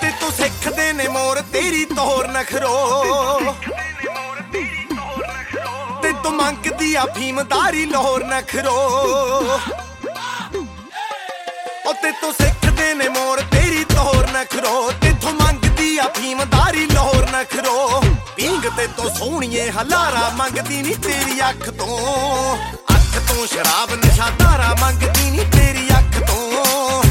ਤੇ ਤੂੰ ਸਿੱਖਦੇ ਨੇ ਮੋਰ, ਤੇਰੀ ਤੋਰ ਨਖਰੋ। ਤੇ ਤੂੰ ਮੰਗਦੀ ਆ ਫੀਮਦਾਰੀ ਲੋਰ ਨਖਰੋ। ਉਹ ਤੇ ਤੂੰ ਸਿੱਖਦੇ ਨੇ ਮੋਰ, ਤੇਰੀ ਤੋਰ ਨਖਰੋ। ਤੇ ਤੂੰ ਮੰਗਦੀ ਆ ਫੀਮਦਾਰੀ ਲੋਰ ਨਖਰੋ। ਪਿੰਗ ਤੇ ਤੂੰ ਸੋਹਣੀਏ, ਹਲਾਰਾ ਮੰਗਦੀ ਨਹੀਂ ਤੇਰੀ ਅੱਖ ਤੋਂ। ਅੱਖ ਤੋਂ ਸ਼ਰਾਬ, ਨਸ਼ਾ, ਧਾਰਾ ਮੰਗਦੀ ਨਹੀਂ ਤੇਰੀ ਅੱਖ ਤੋਂ।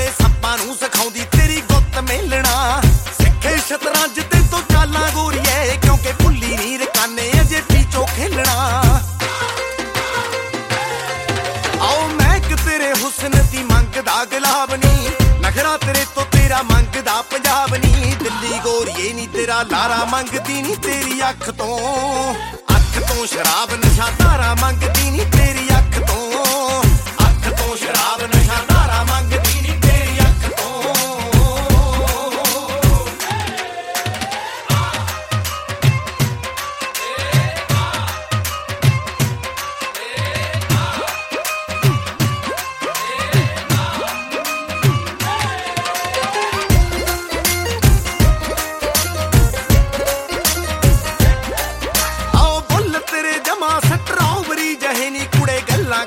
ਰਾਤ ਸੱਪਾਂ ਨੂੰ ਸਿਖਾਉਂਦੀ, ਤੇਰੀ ਗੁੱਤ ਮੇਲਣਾ। ਸਿੱਖੇ ਸ਼ਤਰੰਜ ਤੇ ਤੋਂ ਚਾਲਾਂ ਗੋਰੀਏ, ਕਿਉਂਕਿ ਭੁੱਲੀ ਨੀ ਰਕਾਨੇ ਅਜੇ ਪੀਚੋ ਖੇਲਣਾ। ਆਓ ਮੈਂ ਕਿ ਤੇਰੇ ਹੁਸਨ ਦੀ ਮੰਗਦਾ ਗੁਲਾਬ ਨੀ। ਨਖਰਾ ਤੇਰੇ ਤੋਂ ਤੇਰਾ ਮੰਗਦਾ ਪੰਜਾਬ ਨੀ। ਦਿੱਲੀ ਗੋਰੀਏ ਨੀ, ਤੇਰਾ ਲਾਰਾ ਮੰਗਦੀ ਨੀ ਤੇਰੀ ਅੱਖ ਤੋਂ। ਅੱਖ ਤੋਂ ਸ਼ਰਾਬ, ਨਸ਼ਾ, ਧਾਰਾ ਮੰਗਦੀ ਨੀ ਤੇਰੀ ਅੱਖ ਤੋਂ।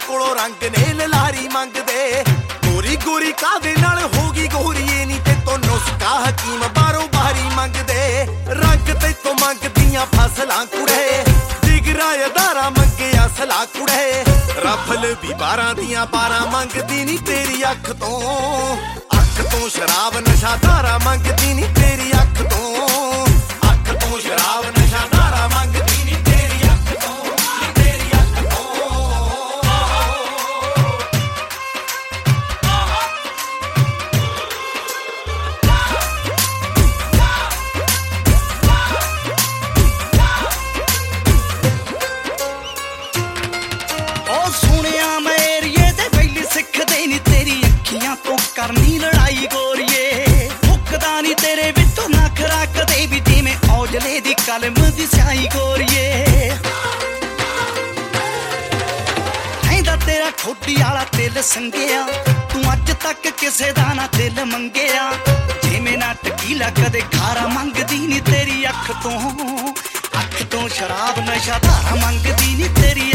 ਕੋਲੋਂ ਰੰਗ ਨੇ ਲਲਾਰੀ ਮੰਗਦੇ। ਗੋਰੀ ਗੋਰੀ ਕਾਦੇ ਨਾਲ ਹੋਗੀ ਗੋਰੀਏ ਨੀ ਤੇ ਤੋਂ ਨੁਸਕਾ ਹਕੀਮ ਬਾਰੋ ਬਾਰੀ ਮੰਗਦੇ। ਰੰਗ ਤੇ ਤੋਂ ਮੰਗਦੀਆਂ ਫਸਲਾਂ ਕੁੜੇ। ਜਿਗਰਾ ਅਦਾਰਾ ਮੰਗਿਆ ਸਲਾ ਕੁੜੇ। ਰਫਲ ਵੀ 12 ਦੀਆਂ 12 ਮੰਗਦੀ ਨੀ ਤੇਰੀ ਅੱਖ ਤੋਂ। ਅੱਖ ਤੋਂ ਸ਼ਰਾਬ ਨਸ਼ਾ ਧਾਰਾ ਮੰਗਦੀ ਨੀ ਤੇਰੀ ਅੱਖ ਤੋਂ। ਅੱਖ ਤੋਂ ਸ਼ਰਾਬ ਵਿੱਚੋਂ ਕਦੇ ਵੀ ਜਿਵੇਂ ਔਜਲੇ ਦੀ ਕਲਮ ਦੀ ਸਿਆਹੀ ਗੋਰੀਏ ਐਂਦਾ ਤੇਰਾ ਠੋਡੀ ਵਾਲਾ ਤਿਲ ਸੰਗਿਆ, ਤੂੰ ਅੱਜ ਤੱਕ ਕਿਸੇ ਦਾ ਨਾ ਦਿਲ ਮੰਗਿਆ। ਜਿਵੇਂ ਨਾ ਟਕੀਲਾ ਕਦੇ ਖਾਰਾ ਮੰਗਦੀ ਨਹੀਂ ਤੇਰੀ ਅੱਖ ਤੋਂ। ਅੱਖ ਤੋਂ ਸ਼ਰਾਬ ਨਸ਼ਾ ਧਾਰਾ ਮੰਗਦੀ ਨਹੀਂ ਤੇਰੀ